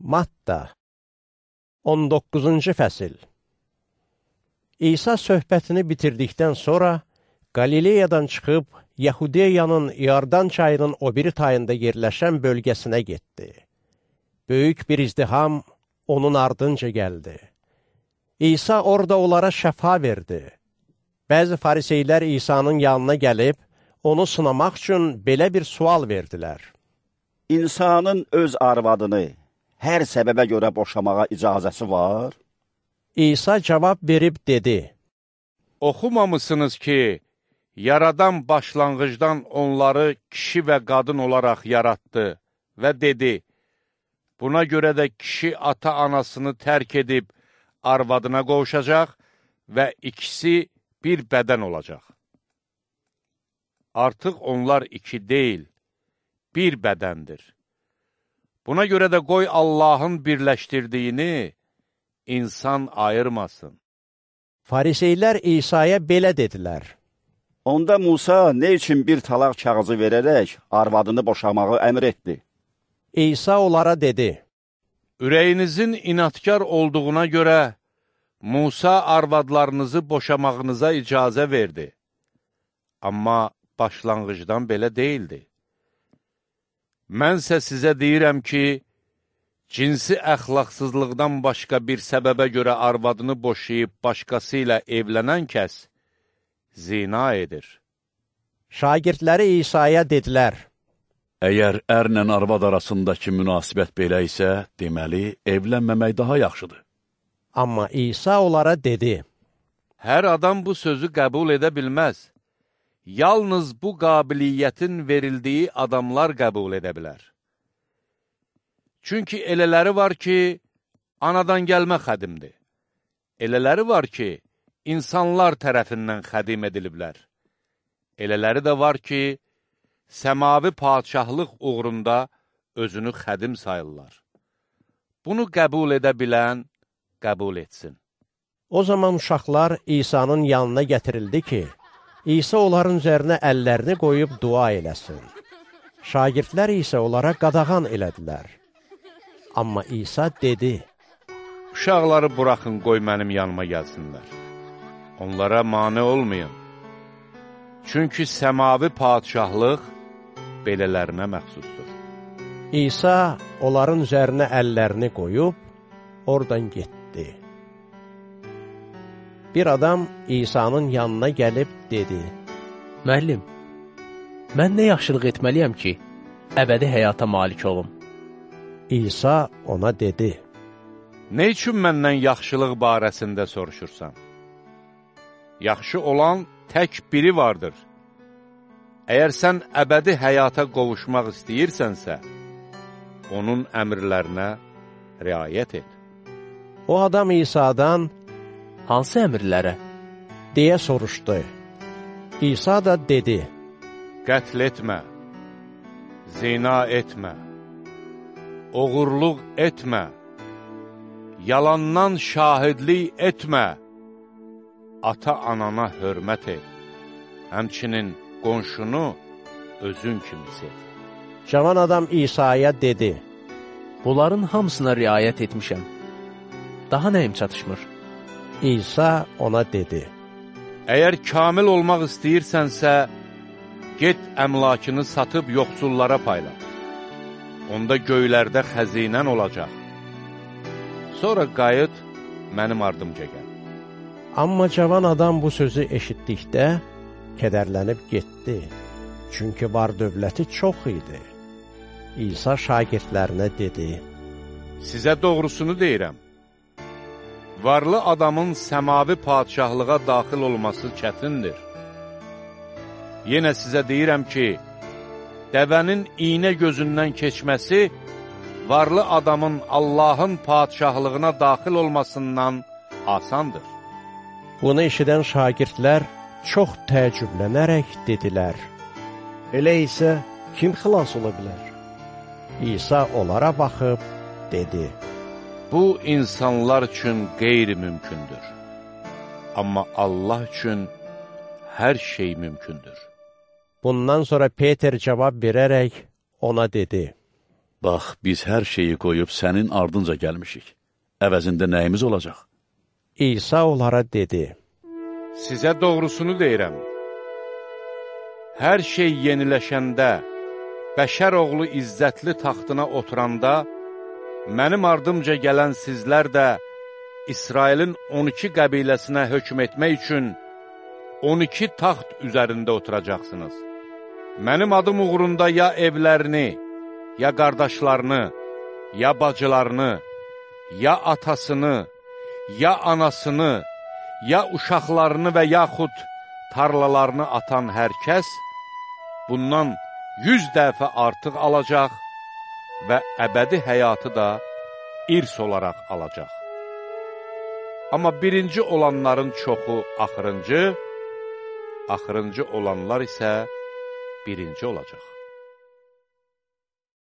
Matta 19-cu fəsil İsa söhbətini bitirdikdən sonra Qalileyadan çıxıb Yahudiyanın İordan çayının o biri tayında yerləşən bölgəsinə getdi. Böyük bir izdiham onun ardınca gəldi. İsa orada onlara şəfa verdi. Bəzi fariseylər İsa'nın yanına gəlib, onu sınamaq üçün belə bir sual verdilər. İnsanın öz arvadını hər səbəbə görə boşamağa icazəsi var? İsa cavab verib dedi, Oxumamısınız ki, Yaradan başlanğıcdan onları kişi və qadın olaraq yaratdı və dedi, Buna görə də kişi ata-anasını tərk edib arvadına qovuşacaq və ikisi bir bədən olacaq. Artıq onlar iki deyil, bir bədəndir. Buna görə də qoy Allahın birləşdirdiyini insan ayırmasın. Fariseylər İsa'ya belə dedilər. Onda Musa ne üçün bir talaq kağızı verərək arvadını boşamağı əmr etdi? İsa onlara dedi, Ürəyinizin inatkar olduğuna görə Musa arvadlarınızı boşamağınıza icazə verdi. Amma başlanğıcdan belə deyildi. Mənsə sizə deyirəm ki, cinsi əxlaqsızlıqdan başqa bir səbəbə görə arvadını boşayıb başqası ilə evlənən kəs zina edir. şagirdləri İsa'ya dedilər, Əgər ərlə arvad arasındakı münasibət belə isə, deməli, evlənməmək daha yaxşıdır. amma İsa onlara dedi, Hər adam bu sözü qəbul edə bilməz. Yalnız bu qabiliyyətin verildiyi adamlar qəbul edə bilər. Çünki elələri var ki, anadan gəlmə xədimdir. Elələri var ki, insanlar tərəfindən xədim ediliblər. Elələri də var ki, səmavi padşahlıq uğrunda özünü xədim sayırlar. Bunu qəbul edə bilən qəbul etsin. O zaman uşaqlar İsa'nın yanına gətirildi ki, İsa onların üzərinə əllərini qoyub dua eləsin. Şagirdlər isə onlara qadağan elədilər. Amma İsa dedi, Uşaqları buraxın, qoy mənim yanıma gəlsinlər. Onlara mane olmayın. Çünki səmavi padşahlıq belələrinə məxsusdur. İsa onların üzərinə əllərini qoyub, oradan getdi. Bir adam İsa'nın yanına gəlib dedi, Müəllim, mən nə yaxşılıq etməliyəm ki, əbədi həyata malik olum? İsa ona dedi, Nə üçün məndən yaxşılıq barəsində soruşursan? Yaxşı olan tək biri vardır. Əgər sən əbədi həyata qovuşmaq istəyirsənsə, onun əmrlərinə riayət et. o adam İsa'dan Hansı əmrlərə? deyə soruşdu. İsa da dedi, Qətl etmə, zina etmə, oğurluq etmə, yalandan şahidlik etmə, ata-anana hörmət et, həmçinin qonşunu özün kimi sev. cavan adam İsa'ya dedi, Bunların hamısına riayət etmişəm. Daha nəyim çatışmır? İsa ona dedi, Əgər kamil olmaq istəyirsənsə, get əmlakını satıb yoxsullara payla. Onda göylərdə xəzinən olacaq. Sonra qayıt, mənim ardımca gəl. Amma cavan adam bu sözü eşitdikdə kədərlənib getdi. Çünki var dövləti çox idi. İsa şagirdlərinə dedi, Sizə doğrusunu deyirəm. Varlı adamın səmavi padşahlığa daxil olması çətindir. Yenə sizə deyirəm ki, dəvənin iynə gözündən keçməsi varlı adamın Allahın padşahlığına daxil olmasından asandır. Bunu eşidən şagirdlər çox təəccüblənərək dedilər, Elə isə kim xilas ola bilər? İsa onlara baxıb dedi, Bu, insanlar üçün qeyri-mümkündür. Amma Allah üçün hər şey mümkündür. Bundan sonra Peter cavab verərək ona dedi, Bax, biz hər şeyi qoyub sənin ardınca gəlmişik. Əvəzində nəyimiz olacaq? İsa onlara dedi, Sizə doğrusunu deyirəm. Hər şey yeniləşəndə, bəşər oğlu izzətli taxtına oturanda, mənim ardımca gələn sizlər də İsrailin 12 qəbiləsinə hökm etmək üçün 12 taxt üzərində oturacaqsınız. Mənim adım uğrunda ya evlərini, ya qardaşlarını, ya bacılarını, ya atasını, ya anasını, ya uşaqlarını və yaxud tarlalarını atan hər kəs bundan yüz dəfə artıq alacaq və əbədi həyatı da irs olaraq alacaq. Amma birinci olanların çoxu axırıncı, axırıncı olanlar isə birinci olacaq.